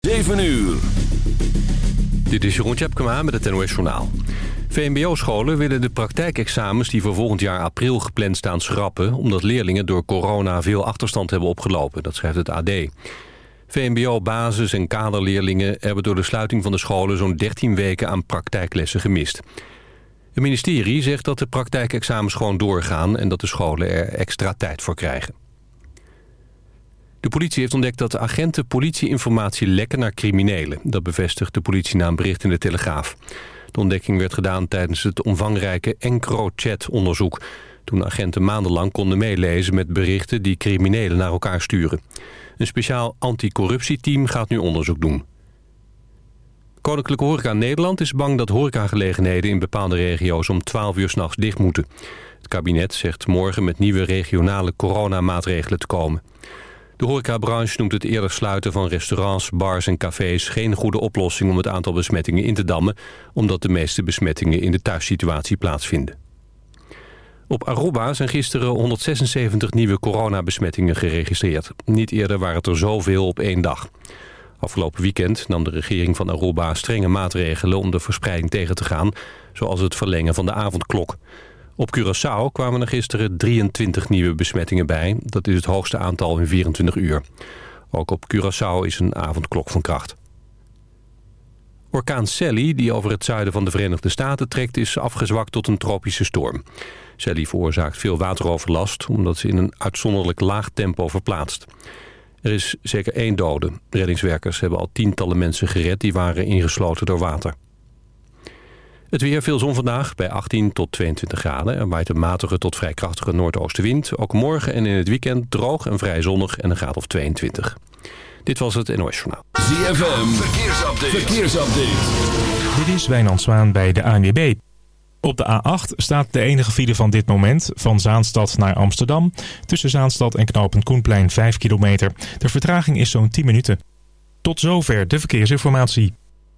7 uur. Dit is Jeroen Tjepkema met het NOS Journaal. VMBO-scholen willen de praktijkexamens die voor volgend jaar april gepland staan schrappen... omdat leerlingen door corona veel achterstand hebben opgelopen, dat schrijft het AD. VMBO-basis- en kaderleerlingen hebben door de sluiting van de scholen... zo'n 13 weken aan praktijklessen gemist. Het ministerie zegt dat de praktijkexamens gewoon doorgaan... en dat de scholen er extra tijd voor krijgen. De politie heeft ontdekt dat agenten politieinformatie lekken naar criminelen. Dat bevestigt de politie na een bericht in de Telegraaf. De ontdekking werd gedaan tijdens het omvangrijke EncroChat-onderzoek... toen agenten maandenlang konden meelezen met berichten die criminelen naar elkaar sturen. Een speciaal anticorruptieteam gaat nu onderzoek doen. Koninklijke Horeca Nederland is bang dat horecagelegenheden in bepaalde regio's om 12 uur s'nachts dicht moeten. Het kabinet zegt morgen met nieuwe regionale coronamaatregelen te komen. De horecabranche noemt het eerder sluiten van restaurants, bars en cafés... geen goede oplossing om het aantal besmettingen in te dammen... omdat de meeste besmettingen in de thuissituatie plaatsvinden. Op Aruba zijn gisteren 176 nieuwe coronabesmettingen geregistreerd. Niet eerder waren het er zoveel op één dag. Afgelopen weekend nam de regering van Aruba strenge maatregelen... om de verspreiding tegen te gaan, zoals het verlengen van de avondklok... Op Curaçao kwamen er gisteren 23 nieuwe besmettingen bij. Dat is het hoogste aantal in 24 uur. Ook op Curaçao is een avondklok van kracht. Orkaan Sally, die over het zuiden van de Verenigde Staten trekt... is afgezwakt tot een tropische storm. Sally veroorzaakt veel wateroverlast... omdat ze in een uitzonderlijk laag tempo verplaatst. Er is zeker één dode. Reddingswerkers hebben al tientallen mensen gered... die waren ingesloten door water. Het weer veel zon vandaag bij 18 tot 22 graden. Er waait een matige tot vrij krachtige noordoostenwind. Ook morgen en in het weekend droog en vrij zonnig en een graad of 22. Dit was het NOS Journaal. ZFM, verkeersupdate. verkeersupdate. Dit is Wijnand Zwaan bij de ANWB. Op de A8 staat de enige file van dit moment van Zaanstad naar Amsterdam. Tussen Zaanstad en knooppunt Koenplein 5 kilometer. De vertraging is zo'n 10 minuten. Tot zover de verkeersinformatie.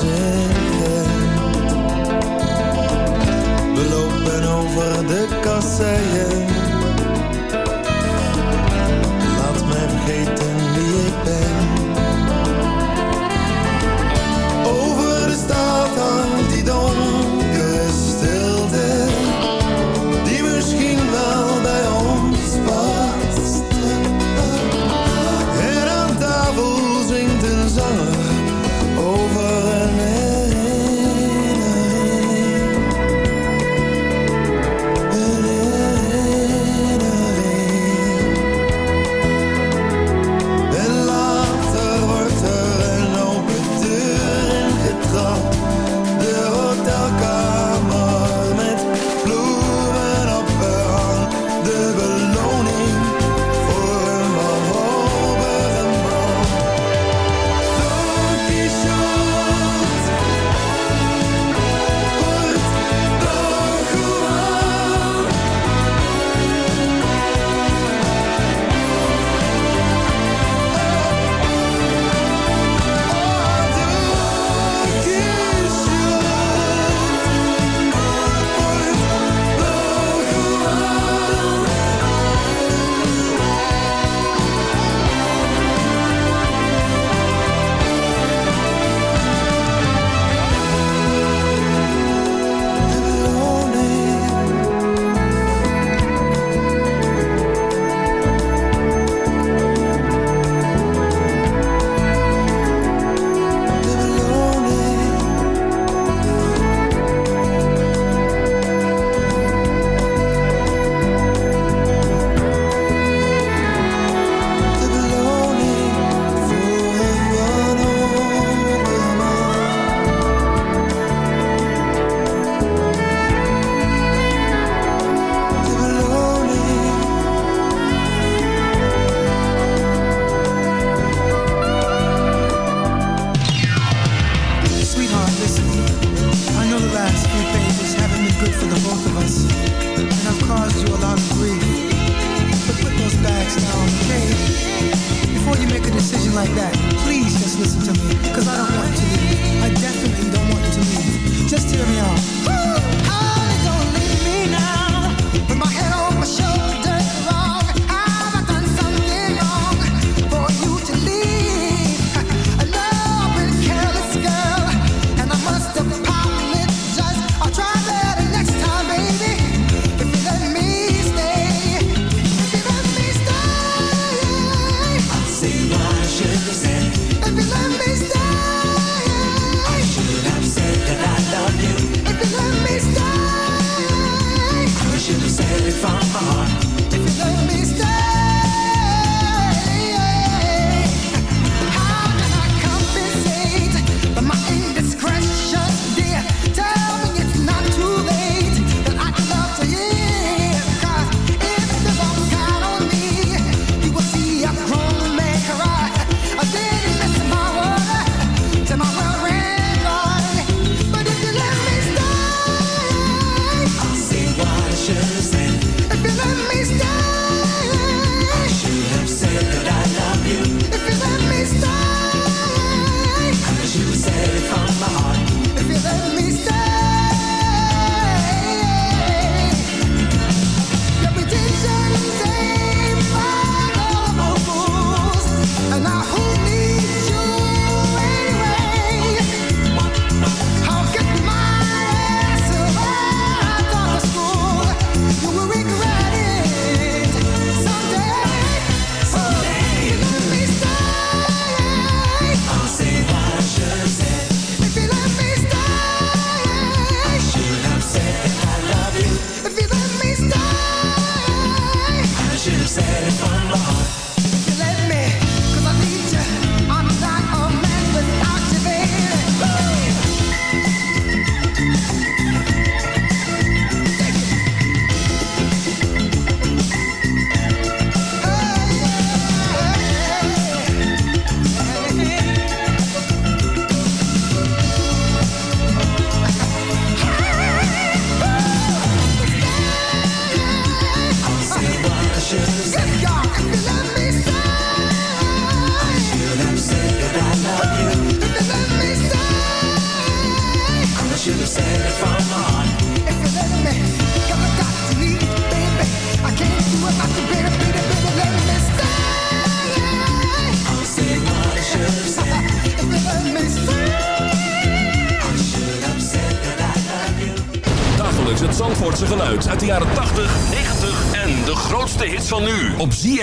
Gent. We lopen over de kasseien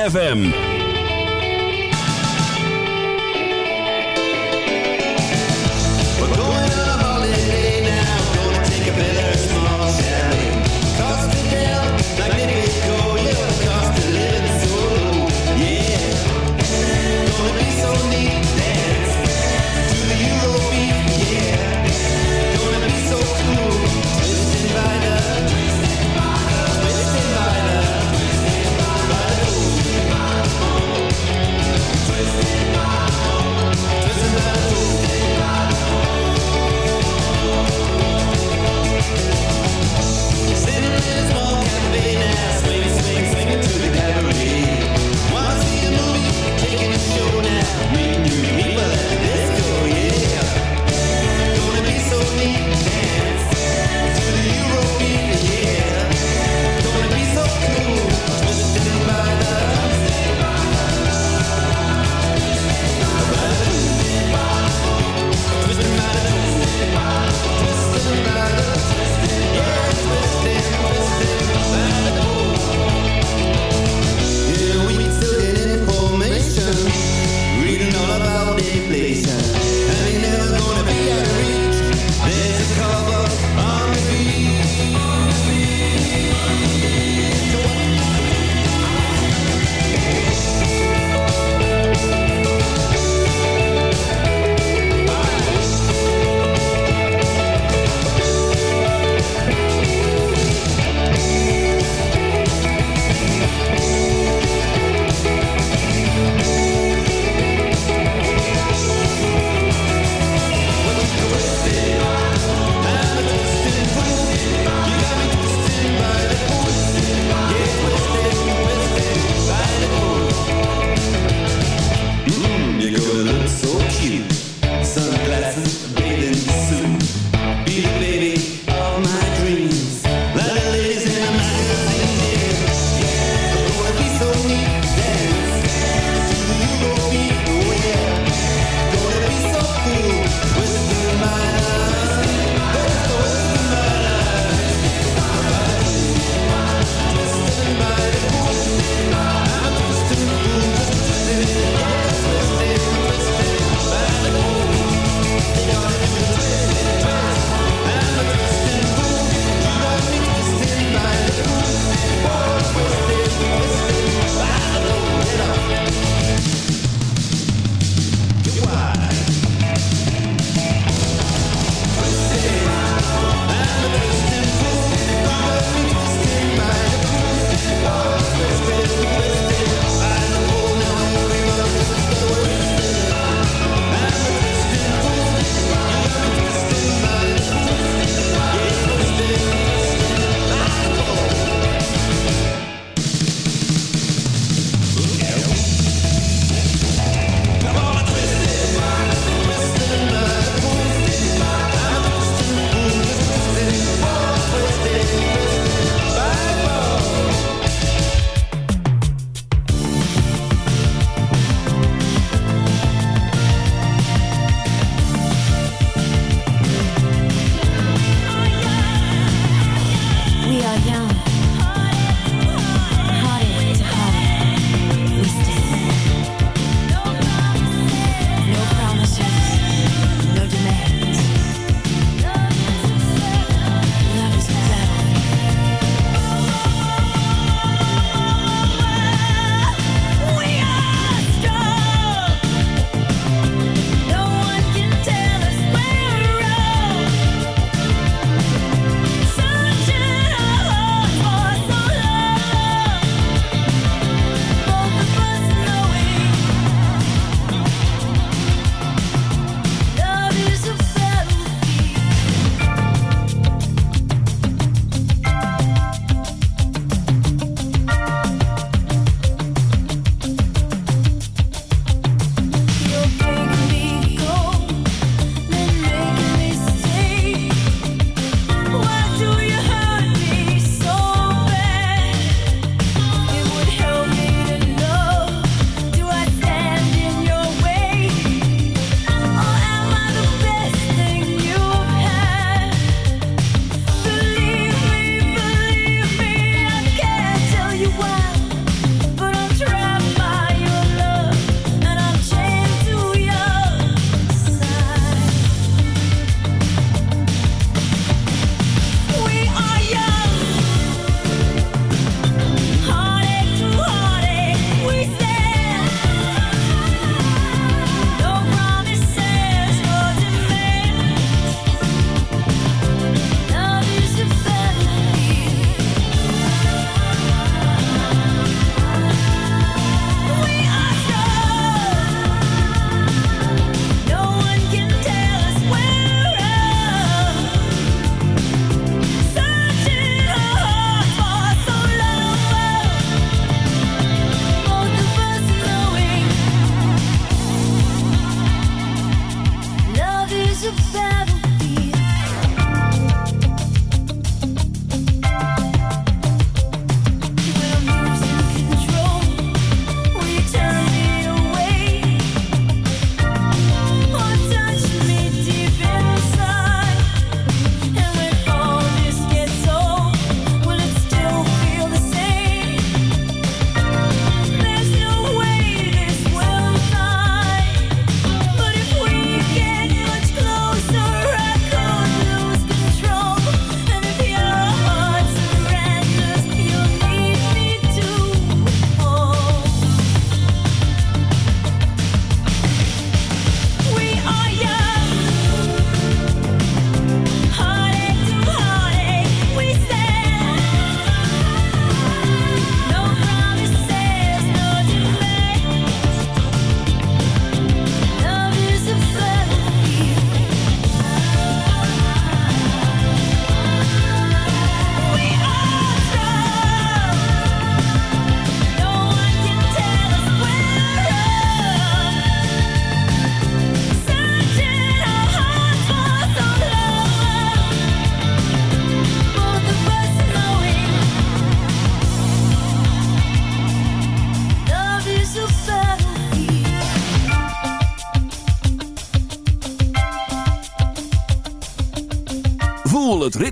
ZFM.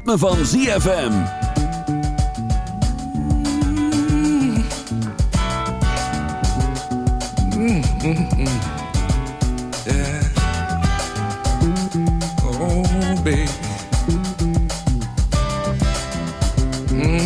Ritme van ZFM. Yeah. Oh, baby. Mhm.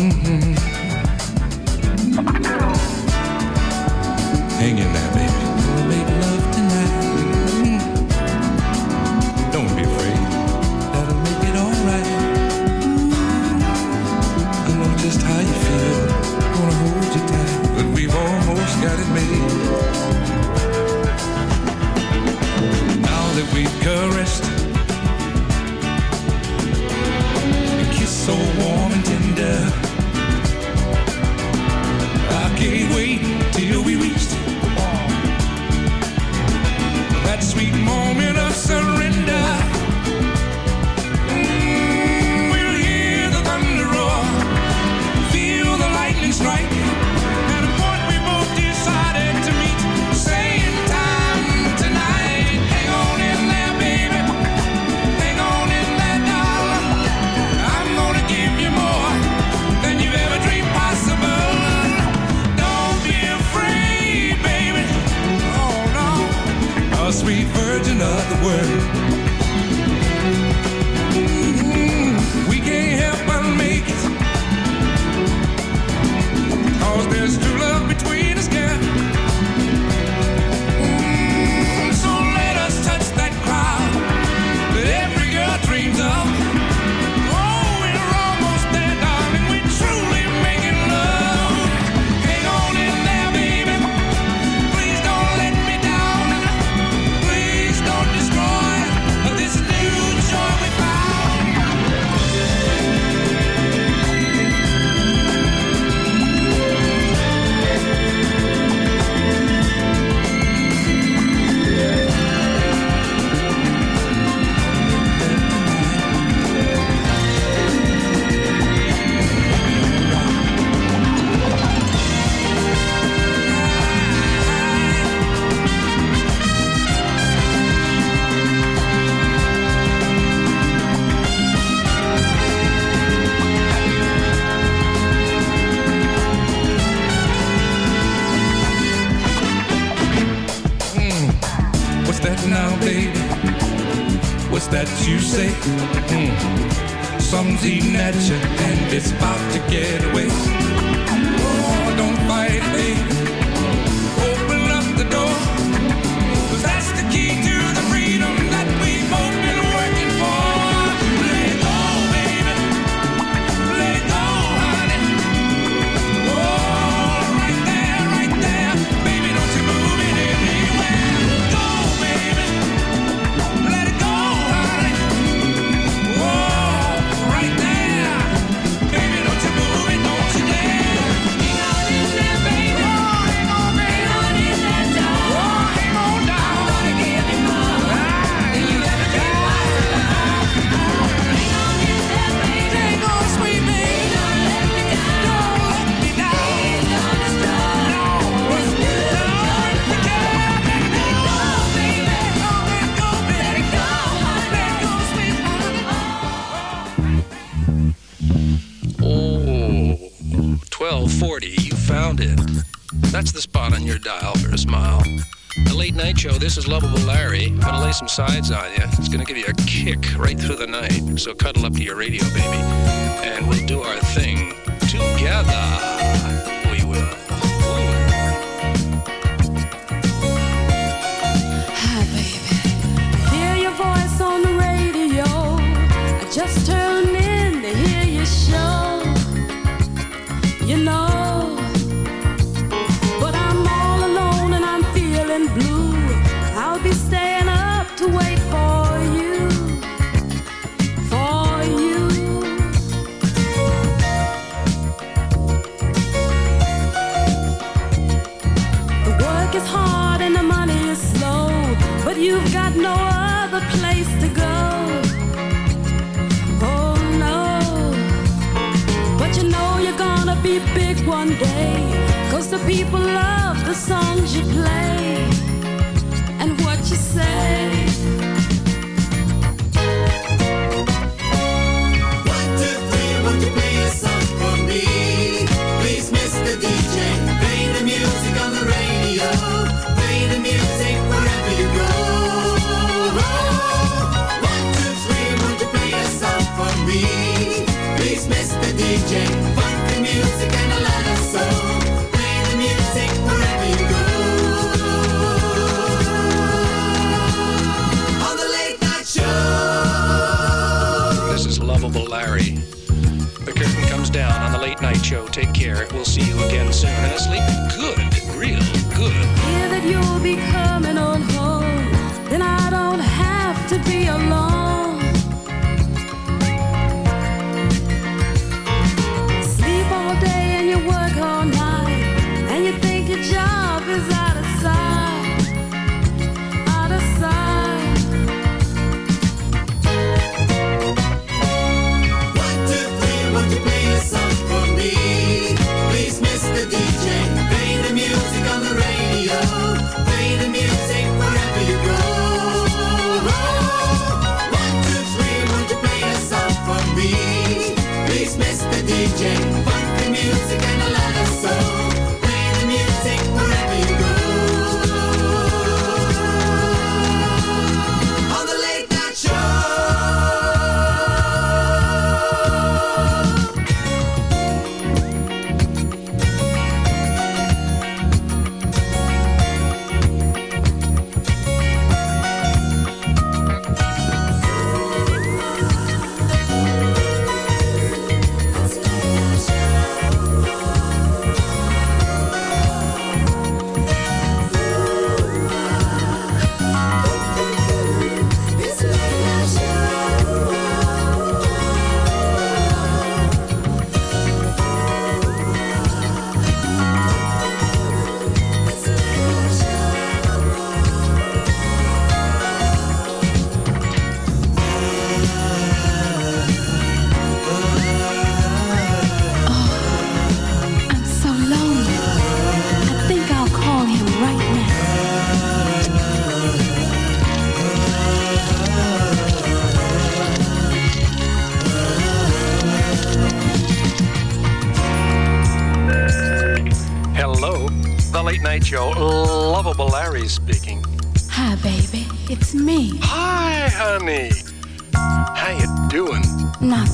This is Lovable Larry. I'm gonna lay some sides on you. It's gonna give you a kick right through the night. So cuddle up to your radio.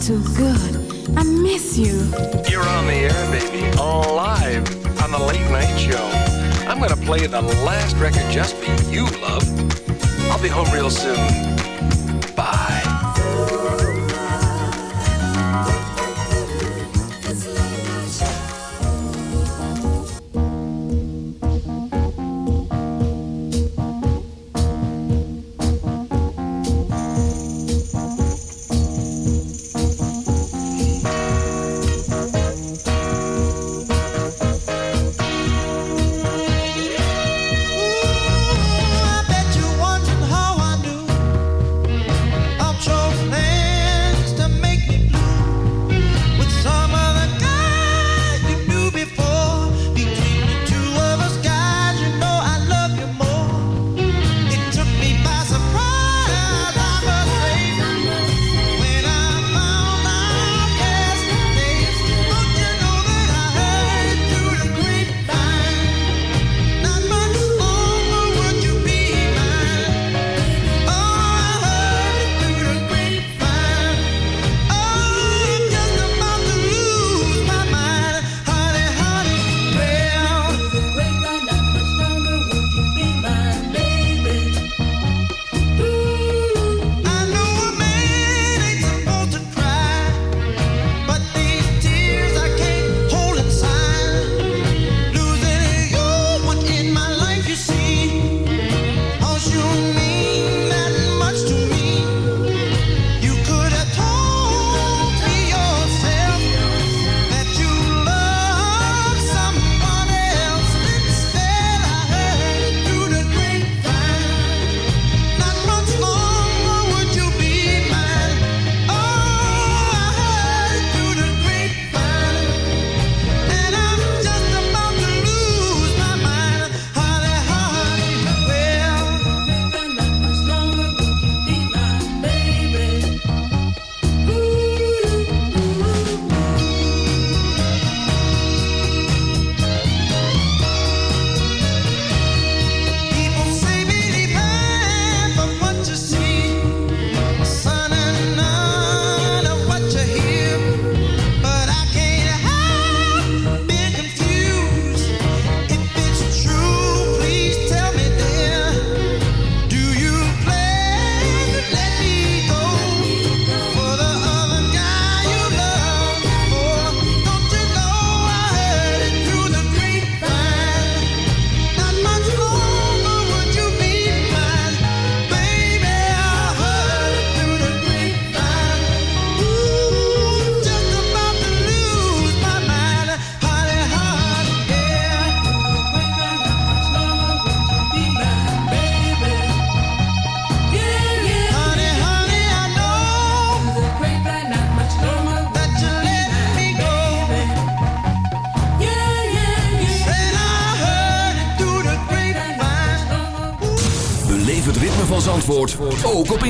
too good. I miss you. You're on the air, baby. On live on the late night show. I'm gonna play the last record just for you, love. I'll be home real soon.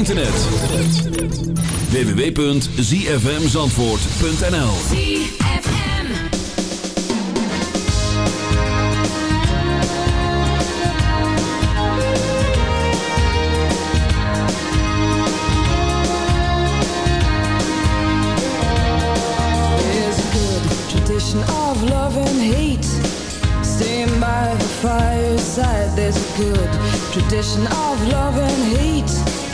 Internet. www.zfmzandvoort.nl There's a good tradition of love and hate. Staying by the fireside. There's a good tradition of love and hate.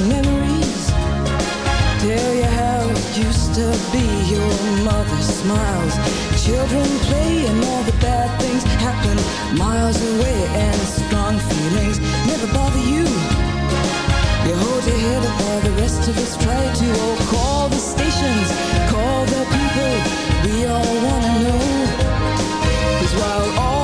memories. Tell you how it used to be Your mother smiles. Children play and all the bad things happen Miles away and strong feelings never bother you. You hold your head up while the rest of us try to Oh, call the stations, call the people We all wanna know. Cause while all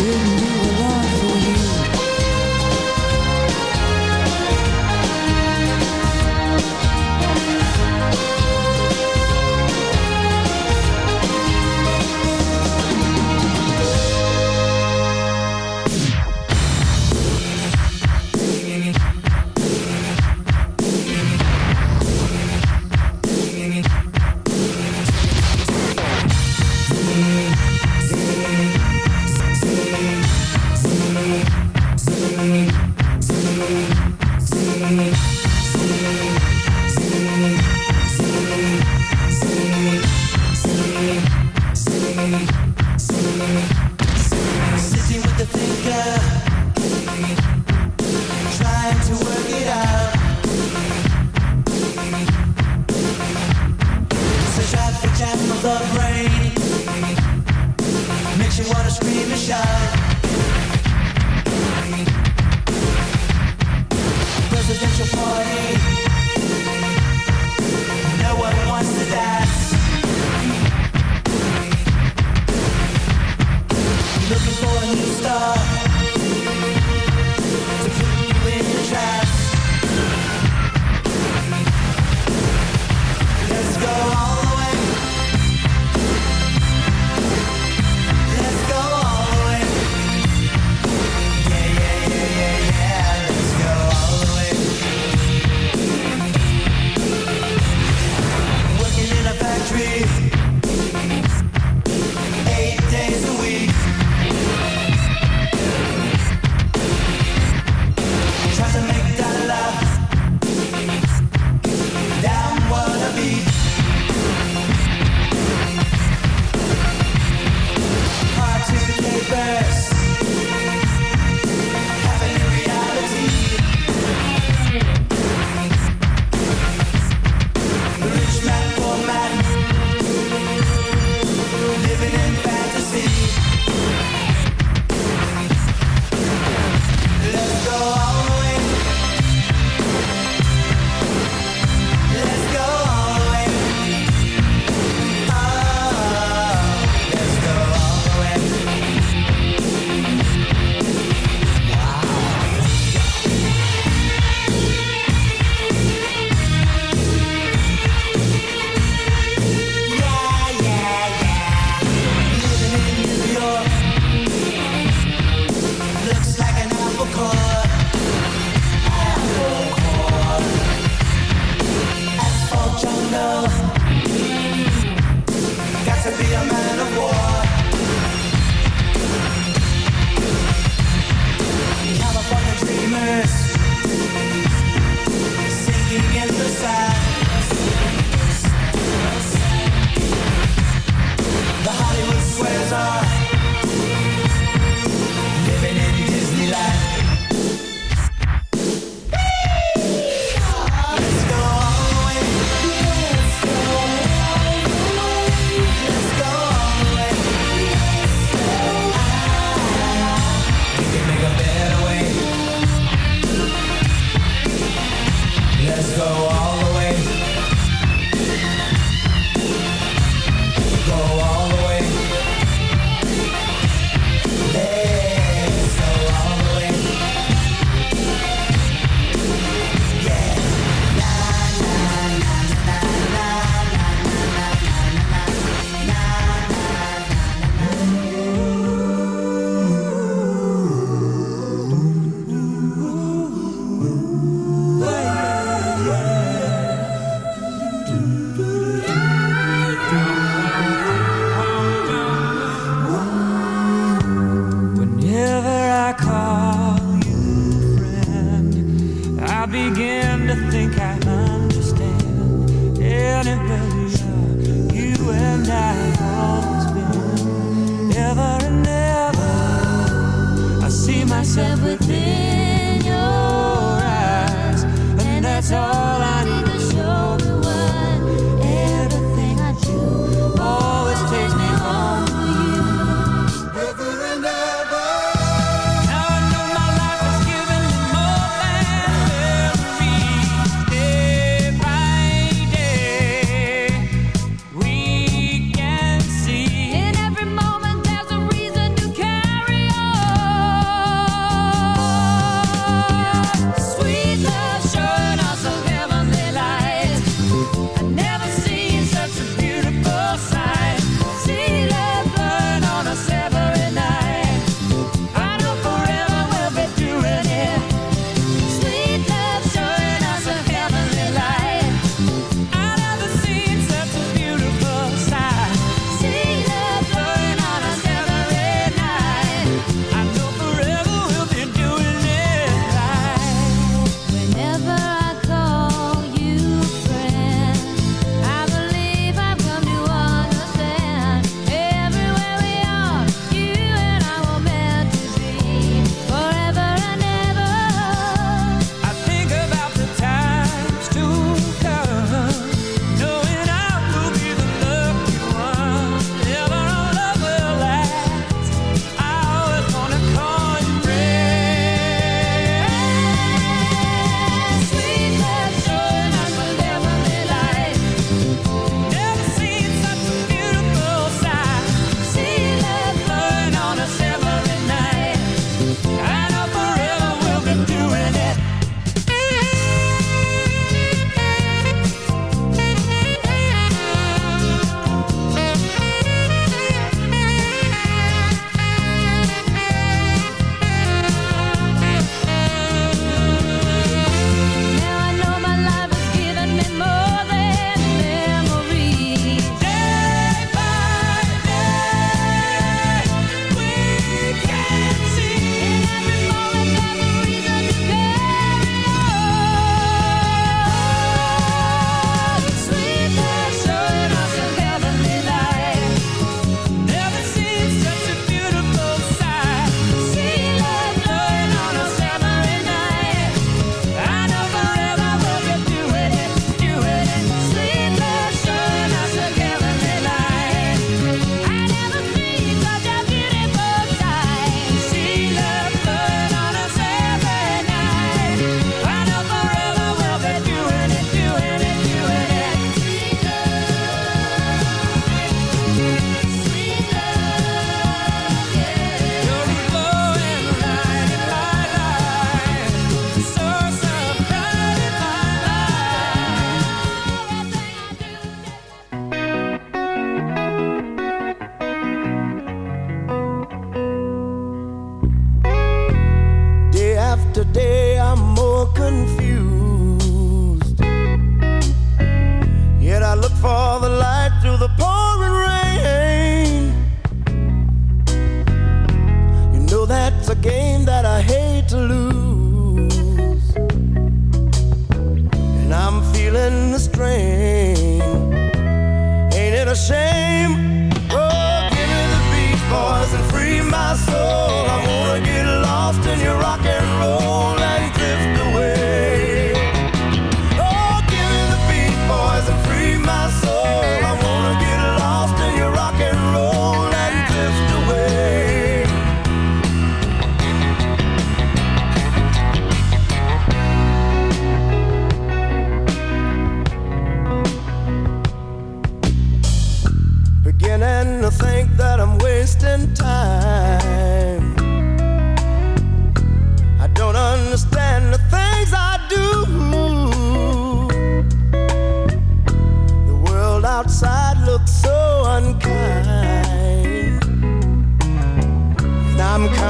didn't do a lot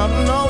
counting on